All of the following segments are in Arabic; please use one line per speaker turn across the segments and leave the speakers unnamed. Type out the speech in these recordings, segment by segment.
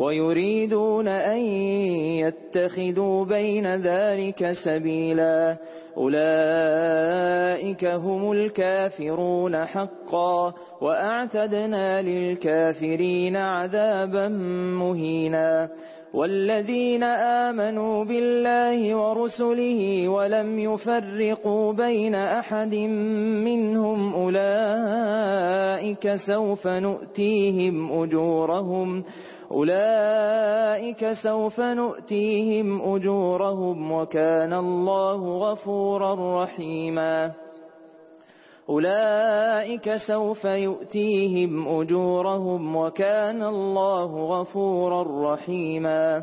ويريدون أن يتخذوا بين ذلك سبيلا أولئك هم الكافرون حقا وأعتدنا للكافرين عذابا مهينا والذين آمنوا بالله ورسله ولم يفرقوا بين أحد منهم أولئك سوف نؤتيهم أجورهم ويريدون أولئك سوف نؤتيهم أجورهم وكان الله غفورا رحيما أولئك سوف يؤتيهم أجورهم وكان الله غفورا رحيما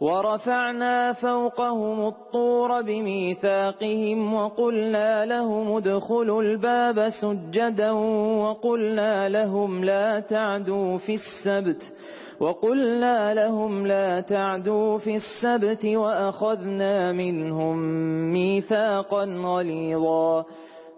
ورفعنا فوقهم الطور بميثاقهم وقلنا لهم ادخلوا الباب سجدا وقلنا لهم لا تعدوا في السبت وقلنا لهم لا تعدوا في السبت وأخذنا منهم ميثاقا غليظا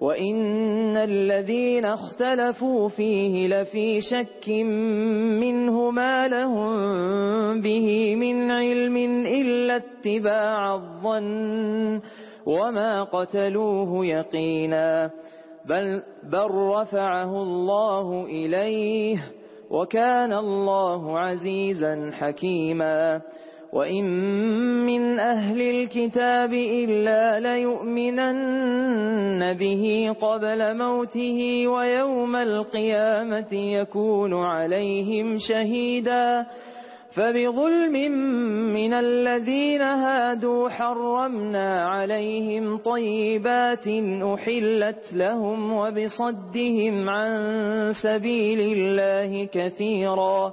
وَإِنَّ الَّذِينَ اخْتَلَفُوا فِيهِ لَفِي شَكٍّ مِّنْهُ مَا لَهُم بِهِ مِنْ عِلْمٍ إِلَّا اتِّبَاعَ الظَّنِّ وَمَا قَتَلُوهُ يَقِينًا بل, بل رفعه الله إليه وكان الله عزيزا حكيما وَإِن مِّنْ أَهْلِ الْكِتَابِ إِلَّا لَيُؤْمِنَنَّ بِهِ قَبْلَ مَوْتِهِ وَيَوْمَ الْقِيَامَةِ يَكُونُ عَلَيْهِمْ شَهِيدًا فبظلم من الذين هادوا حرمنا عليهم طيبات أحلت لهم وبصدهم عن سبيل الله كثيراً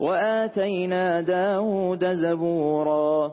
وآتينا داود زبورا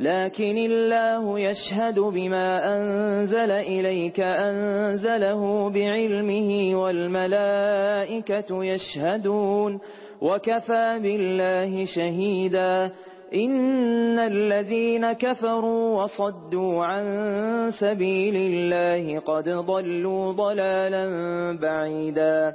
لكن الله يشهد بما أنزل إليك أنزله بعلمه والملائكة يشهدون وكفى بالله شهيدا إن الذين كفروا وصدوا عن سبيل الله قد ضلوا ضلالا بعيدا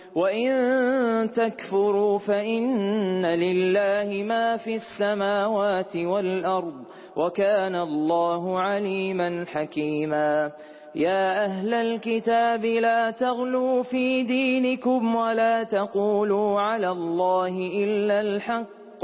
وَإِن تَكْفُرُوا فَإِنَّ لِلَّهِ مَا فِي السَّمَاوَاتِ وَالْأَرْضِ وَكَانَ اللَّهُ عَلِيمًا حَكِيمًا يا أهل الكتاب لا تغلوا في دينكم ولا تقولوا على الله إلا الحق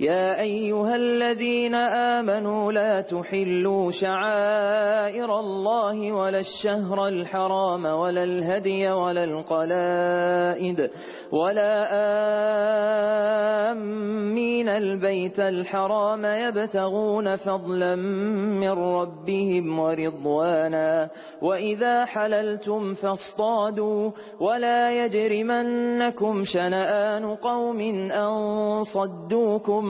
يا أيها الذين آمنوا لا تحلوا شعائر الله ولا الشهر الحرام ولا الهدي ولا القلائد ولا آمين البيت الحرام يبتغون فضلا من ربهم ورضوانا وإذا حللتم فاصطادوا ولا يجرمنكم شنآن قوم أن صدوكم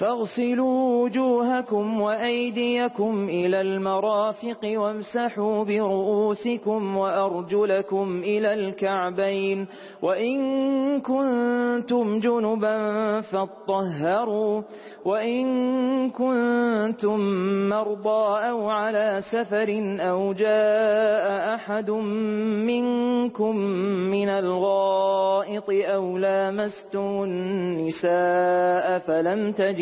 فاغسلوا وجوهكم وأيديكم إلى المرافق وامسحوا برؤوسكم وأرجلكم إلى الكعبين وإن كنتم جنبا فاطهروا وإن كنتم مرضى أو على سفر أو جاء أحد منكم من الغائط أو لامستم النساء فلم تجدوا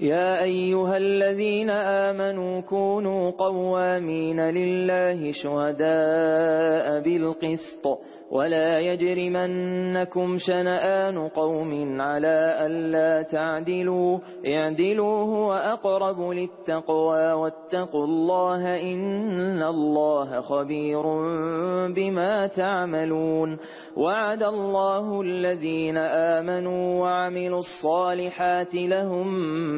يا أيها الذين آمنوا كونوا قوامين لله شهداء بالقسط ولا يجرمنكم شنآن قوم على ألا تعدلوا اعدلوه وأقرب للتقوى واتقوا الله إن الله خبير بما تعملون وعد الله الذين آمنوا وعملوا الصالحات لهم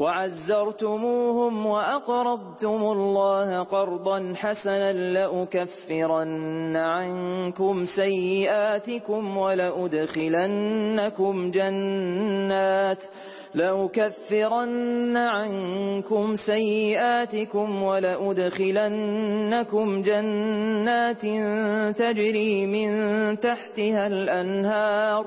وعزرتموهم وأقرضتم الله قرضا حسنا لأكفرن عنكم سيئاتكم ولأدخلنكم جنات لأكفرن عنكم سيئاتكم ولأدخلنكم جنات تجري من تحتها الأنهار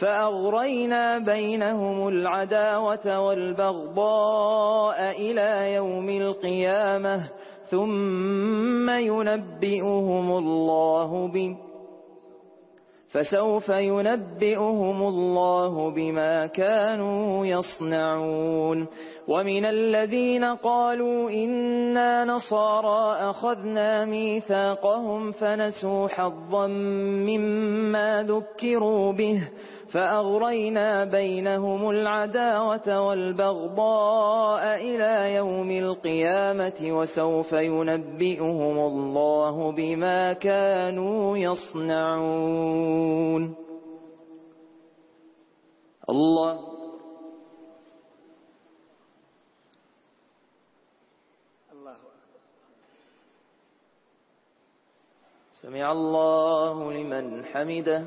فأغرينا بينهم العداوة والبغضاء إلى يوم القيامة ثم ينبئهم الله ب فسوف ينبئهم الله بما كانوا يصنعون ومن الذين قالوا إنا نصارى أخذنا ميثاقهم فنسوا حظا مما ذكروا به فأغرينا بينهم العداوة والبغضاء إلى يوم القيامة وسوف ينبئهم الله بما كانوا يصنعون
الله الله
سمع الله لمن حمده